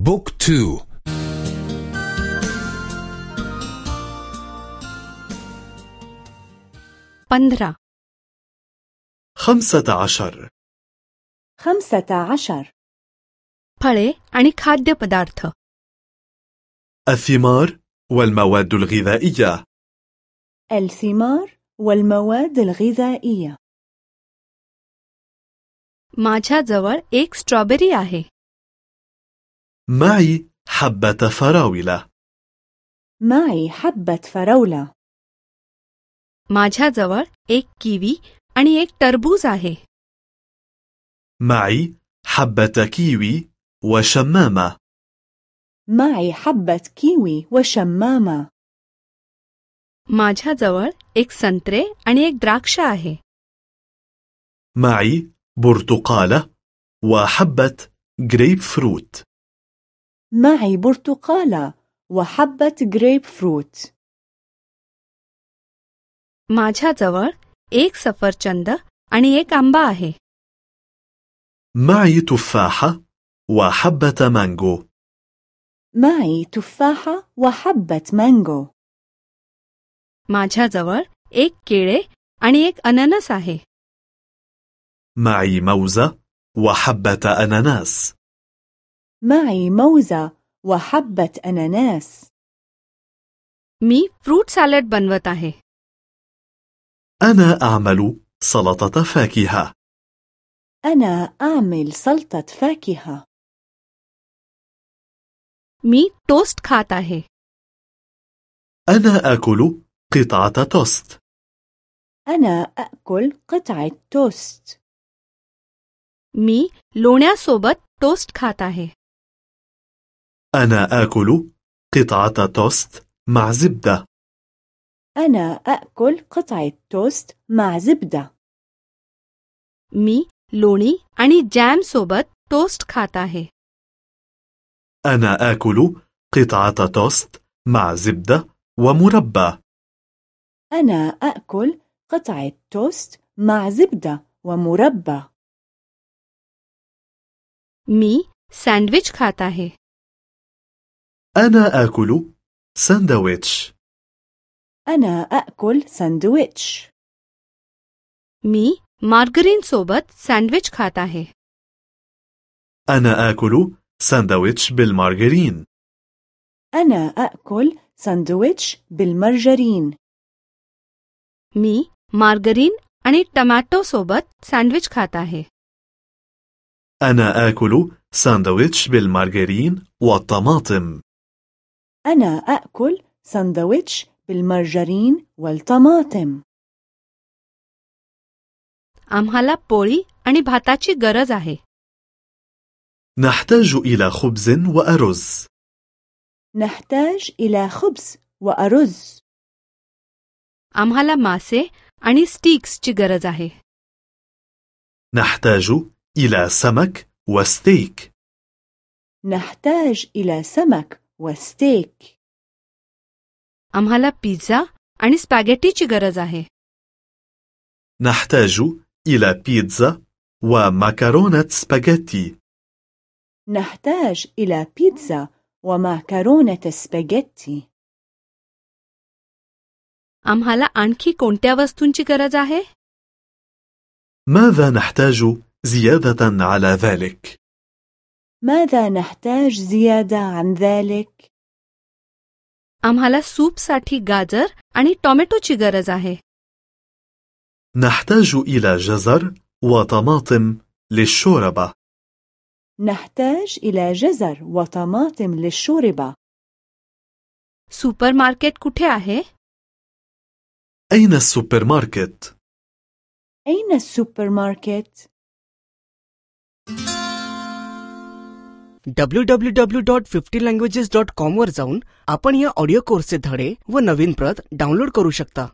بوك تو पंधरा خمسة عشر خمسة عشر फळे आणि खाद्यपदार्थ الثمار والمواد الغذائية الثمار والمواد الغذائية माझ्याजवळ एक स्ट्रॉबेरी आहे معي حبة فراولة معي حبة فراولة माझ्याजवळ एक किवी आणि एक टरबूज आहे معي حبة كيوي وشمامة معي حبة كيوي وشمامة माझ्याजवळ एक संत्रे आणि एक द्राक्ष आहे معي برتقالة وحبة جريب فروت معي برتقالة وحبة جريب فروت माझ्याजवळ एक सफरचंद आणि एक आंबा आहे معي تفاحة وحبة مانجو معي تفاحة وحبة مانجو माझ्याजवळ एक केळे आणि एक अननस आहे معي موزة وحبة أناناس معي موزة وحبة أناناس मी फ्रूट सॅलड बनवत आहे أنا أعمل سلطة فاكهة أنا أعمل سلطة فاكهة मी टोस्ट खात आहे أنا آكل قطعة توست أنا أأكل قطعة توست मी लोण्यासोबत टोस्ट खात आहे أنا آكل قطعة توست مع زبدة أنا أأكل قطعة توست مع زبدة मी लोणी आणि जॅम सोबत टोस्ट खात आहे أنا آكل قطعة توست مع زبدة ومربى أنا أأكل قطعة توست مع زبدة ومربى मी सँडविच खात आहे أنا آكل ساندويتش أنا أأكل ساندويتش मी मार्गरीन सोबत सँडविच खात आहे أنا آكل ساندويتش بالمارغرين أنا أأكل ساندويتش بالمرجرين मी मार्गरीन आणि टमॅटो सोबत सँडविच खात आहे أنا آكل ساندويتش بالمارغرين والطماطم أنا أأكل ساندويتش بالمرجرين والطماطم आम्हाला पोळी आणि भाताची गरज आहे نحتاج إلى خبز وأرز نحتاج إلى خبز وأرز आम्हाला मासे आणि स्टिक्सची गरज आहे نحتاج إلى سمك وستيك نحتاج إلى سمك وستيك आम्हाला पिझ्झा आणि स्पॅगेटीची गरज आहे نحتاج إلى بيتزا ومكرونة سباغيتي نحتاج إلى بيتزا ومعكرونة سباجيتي आम्हाला आणखी कोणत्या वस्तूंची गरज आहे ماذا نحتاج زيادة على ذلك؟ ماذا نحتاج زيادة عن ذلك؟ आम्हाला सूपसाठी गाजर आणि टोमॅटोची गरज आहे نحتاج إلى جزر وطماطم للشوربة نحتاج إلى جزر وطماطم للشوربة सुपर मार्केट कुठे आहे أين W W W dot fifty languages dot कॉमवर जाऊन आपण या ऑडिओ कोर्सचे धडे व नवीन प्रत डाउनलोड करू शकता.